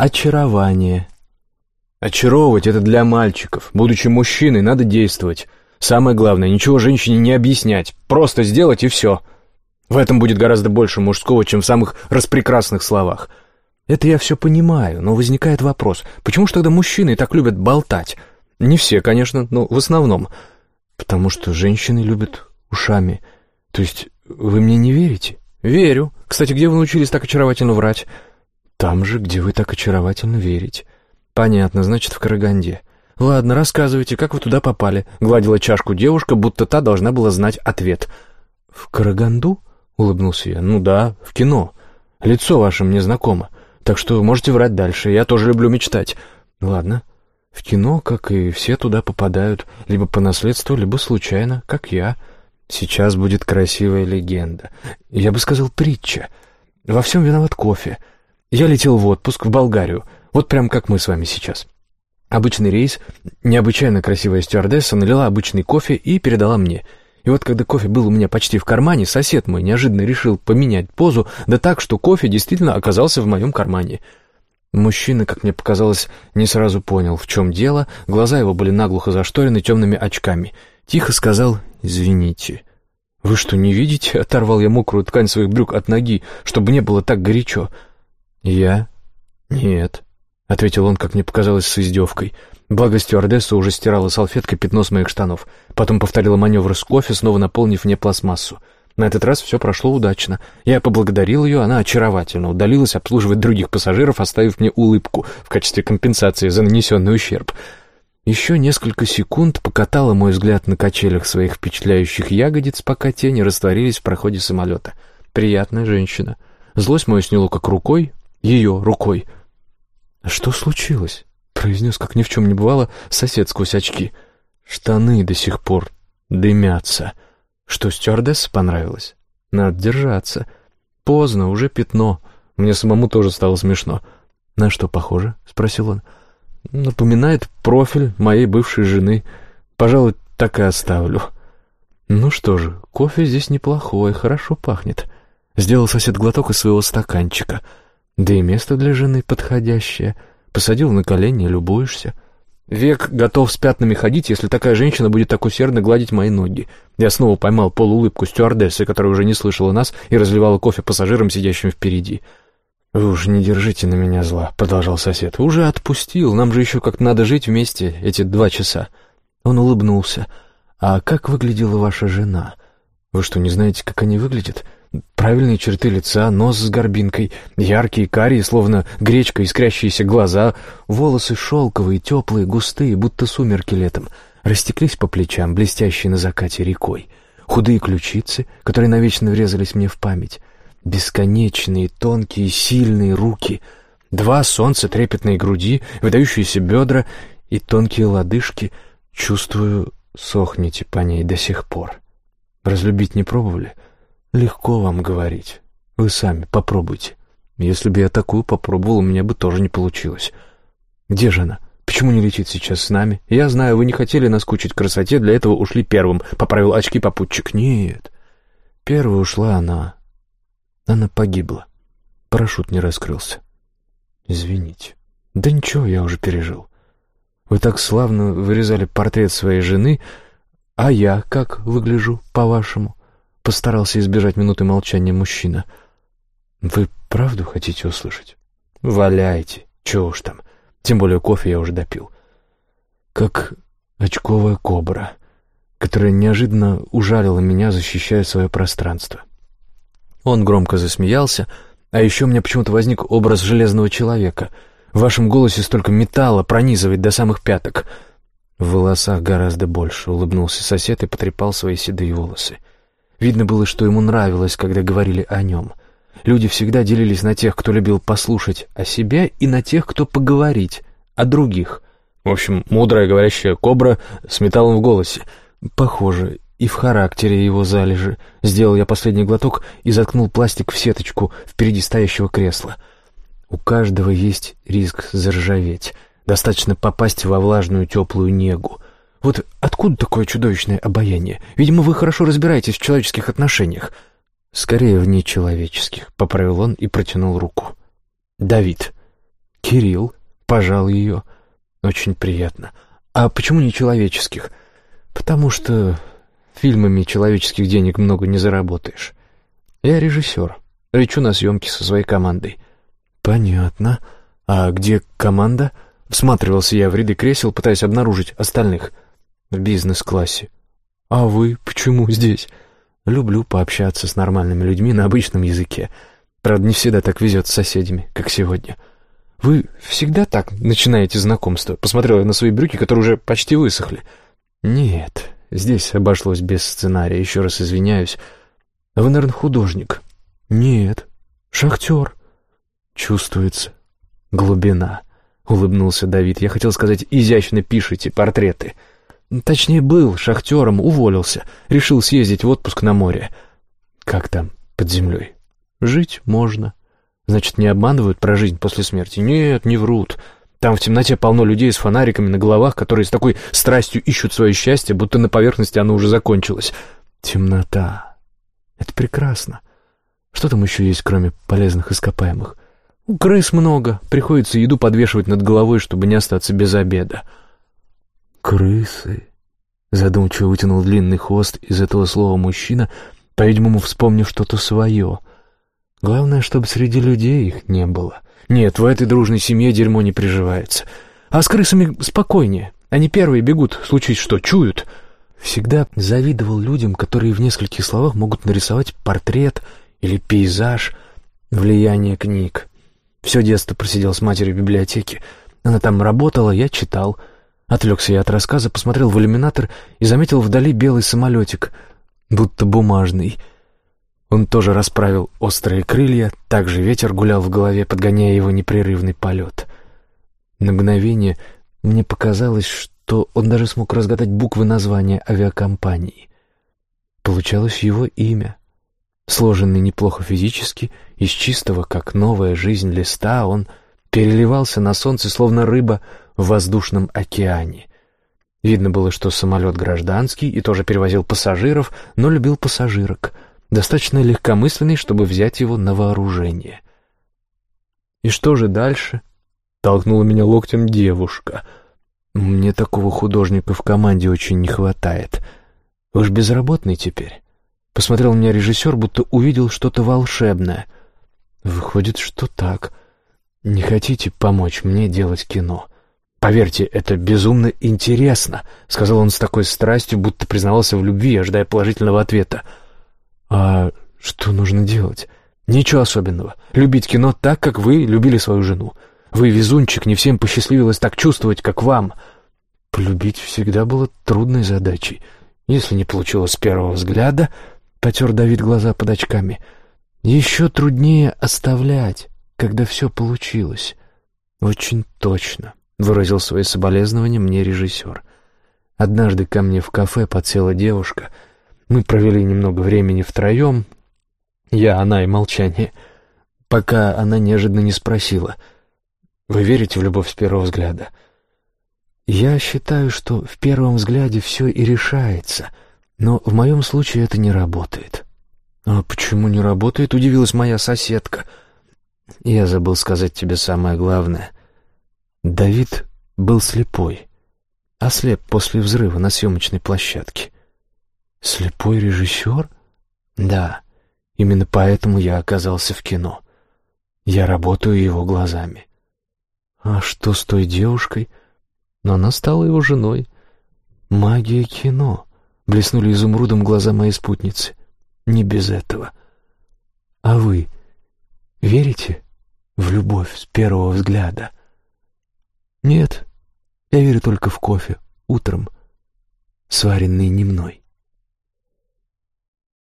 очарование. Очаровывать — это для мальчиков. Будучи мужчиной, надо действовать. Самое главное, ничего женщине не объяснять. Просто сделать и все. В этом будет гораздо больше мужского, чем в самых распрекрасных словах. Это я все понимаю, но возникает вопрос, почему же тогда мужчины так любят болтать? Не все, конечно, но в основном. Потому что женщины любят ушами. То есть вы мне не верите? Верю. Кстати, где вы научились так очаровательно врать? Там же, где вы так очаровательно верите. Понятно, значит, в Караганде. Ладно, рассказывайте, как вы туда попали? Гладила чашку девушка, будто та должна была знать ответ. В Караганду? Улыбнулся я. Ну да, в кино. Лицо ваше мне знакомо. Так что можете врать дальше. Я тоже люблю мечтать. Ладно. В кино, как и все, туда попадают. Либо по наследству, либо случайно, как я. Сейчас будет красивая легенда. Я бы сказал, притча. Во всем виноват кофе. Я летел в отпуск в Болгарию. Вот прям как мы с вами сейчас. Обычный рейс, необычайно красивая стюардесса налила обычный кофе и передала мне. И вот когда кофе был у меня почти в кармане, сосед мой неожиданно решил поменять позу, да так, что кофе действительно оказался в моем кармане. Мужчина, как мне показалось, не сразу понял, в чем дело, глаза его были наглухо зашторены темными очками. Тихо сказал «Извините». «Вы что, не видите?» — оторвал я мокрую ткань своих брюк от ноги, чтобы не было так горячо. «Я? Нет», — ответил он, как мне показалось, с издевкой. Благо стюардесса уже стирала салфеткой пятно с моих штанов. Потом повторила маневр с кофе, снова наполнив мне пластмассу. На этот раз все прошло удачно. Я поблагодарил ее, она очаровательно удалилась обслуживать других пассажиров, оставив мне улыбку в качестве компенсации за нанесенный ущерб. Еще несколько секунд покатала мой взгляд на качелях своих впечатляющих ягодиц, пока тени растворились в проходе самолета. Приятная женщина. Злость мою сняло как рукой, ее рукой. «Что случилось?» — произнес, как ни в чем не бывало, сосед сквозь очки. «Штаны до сих пор дымятся». Что, стюардесса понравилось? Надо держаться. Поздно, уже пятно. Мне самому тоже стало смешно. На что похоже? Спросил он. Напоминает профиль моей бывшей жены. Пожалуй, так и оставлю. Ну что же, кофе здесь неплохой, хорошо пахнет. Сделал сосед глоток из своего стаканчика. Да и место для жены подходящее. Посадил на колени, любуешься. Век готов с пятнами ходить, если такая женщина будет так усердно гладить мои ноги. Я снова поймал полуулыбку стюардессы, которая уже не слышала нас и разливала кофе пассажирам, сидящим впереди. «Вы уж не держите на меня зла», — продолжал сосед. «Уже отпустил, нам же еще как-то надо жить вместе эти два часа». Он улыбнулся. «А как выглядела ваша жена? Вы что, не знаете, как они выглядят?» Правильные черты лица, нос с горбинкой, яркие, карие, словно гречка, искрящиеся глаза, волосы шелковые, теплые, густые, будто сумерки летом, растеклись по плечам, блестящие на закате рекой. Худые ключицы, которые навечно врезались мне в память, бесконечные, тонкие, сильные руки, два солнца, трепетные груди, выдающиеся бедра и тонкие лодыжки. Чувствую, сохнете по ней до сих пор. Разлюбить не пробовали — Легко вам говорить. Вы сами попробуйте. Если бы я такую попробовал, у меня бы тоже не получилось. Где же она? Почему не летит сейчас с нами? Я знаю, вы не хотели наскучить красоте, для этого ушли первым. Поправил очки попутчик. Нет. Первой ушла она. Она погибла. Парашют не раскрылся. Извините. Да ничего, я уже пережил. Вы так славно вырезали портрет своей жены, а я как выгляжу, по-вашему? Постарался избежать минуты молчания мужчина. «Вы правду хотите услышать?» «Валяйте. Чего уж там. Тем более кофе я уже допил». «Как очковая кобра, которая неожиданно ужалила меня, защищая свое пространство». Он громко засмеялся, а еще у меня почему-то возник образ железного человека. В вашем голосе столько металла пронизывает до самых пяток. В волосах гораздо больше, улыбнулся сосед и потрепал свои седые волосы. Видно было, что ему нравилось, когда говорили о нем. Люди всегда делились на тех, кто любил послушать о себе, и на тех, кто поговорить о других. В общем, мудрая говорящая кобра с металлом в голосе. Похоже, и в характере его залежи. Сделал я последний глоток и заткнул пластик в сеточку впереди стоящего кресла. У каждого есть риск заржаветь. Достаточно попасть во влажную теплую негу — вот откуда такое чудовищное обаяние? Видимо, вы хорошо разбираетесь в человеческих отношениях. Скорее, в нечеловеческих, — поправил он и протянул руку. Давид. Кирилл. Пожал ее. Очень приятно. А почему не человеческих? Потому что фильмами человеческих денег много не заработаешь. Я режиссер. Лечу на съемки со своей командой. Понятно. А где команда? Всматривался я в ряды кресел, пытаясь обнаружить остальных. В бизнес-классе. А вы почему здесь? Люблю пообщаться с нормальными людьми на обычном языке. Правда, не всегда так везет с соседями, как сегодня. Вы всегда так начинаете знакомство? Посмотрел я на свои брюки, которые уже почти высохли. Нет, здесь обошлось без сценария, еще раз извиняюсь. Вы, наверное, художник? Нет, шахтер. Чувствуется глубина, улыбнулся Давид. Я хотел сказать, изящно пишете портреты. Точнее, был шахтером, уволился. Решил съездить в отпуск на море. Как там, под землей? Жить можно. Значит, не обманывают про жизнь после смерти? Нет, не врут. Там в темноте полно людей с фонариками на головах, которые с такой страстью ищут свое счастье, будто на поверхности оно уже закончилось. Темнота. Это прекрасно. Что там еще есть, кроме полезных ископаемых? У крыс много. Приходится еду подвешивать над головой, чтобы не остаться без обеда. Крысы. Задумчиво вытянул длинный хвост из этого слова мужчина, по-видимому, вспомнив что-то свое — Главное, чтобы среди людей их не было. Нет, в этой дружной семье дерьмо не приживается. А с крысами спокойнее. Они первые бегут, случись что, чуют. Всегда завидовал людям, которые в нескольких словах могут нарисовать портрет или пейзаж, влияние книг. Все детство просидел с матерью в библиотеке. Она там работала, я читал. Отвлекся я от рассказа, посмотрел в иллюминатор и заметил вдали белый самолетик, будто бумажный — он тоже расправил острые крылья, также ветер гулял в голове, подгоняя его непрерывный полет. На мгновение мне показалось, что он даже смог разгадать буквы названия авиакомпании. Получалось его имя. Сложенный неплохо физически, из чистого, как новая жизнь листа, он переливался на солнце, словно рыба в воздушном океане. Видно было, что самолет гражданский и тоже перевозил пассажиров, но любил пассажирок — достаточно легкомысленный, чтобы взять его на вооружение. «И что же дальше?» — толкнула меня локтем девушка. «Мне такого художника в команде очень не хватает. Вы ж безработный теперь?» Посмотрел на меня режиссер, будто увидел что-то волшебное. «Выходит, что так. Не хотите помочь мне делать кино?» «Поверьте, это безумно интересно», — сказал он с такой страстью, будто признавался в любви, ожидая положительного ответа. «А что нужно делать?» «Ничего особенного. Любить кино так, как вы любили свою жену. Вы везунчик, не всем посчастливилось так чувствовать, как вам». Полюбить всегда было трудной задачей. Если не получилось с первого взгляда, потер Давид глаза под очками, еще труднее оставлять, когда все получилось. Очень точно, выразил свои соболезнования мне режиссер. Однажды ко мне в кафе подсела девушка — мы провели немного времени втроем, я, она и молчание, пока она неожиданно не спросила, «Вы верите в любовь с первого взгляда?» «Я считаю, что в первом взгляде все и решается, но в моем случае это не работает». «А почему не работает?» — удивилась моя соседка. «Я забыл сказать тебе самое главное. Давид был слепой, ослеп после взрыва на съемочной площадке». Слепой режиссер? Да, именно поэтому я оказался в кино. Я работаю его глазами. А что с той девушкой? Но она стала его женой. Магия кино. Блеснули изумрудом глаза моей спутницы. Не без этого. А вы верите в любовь с первого взгляда? Нет, я верю только в кофе, утром, сваренный не мной.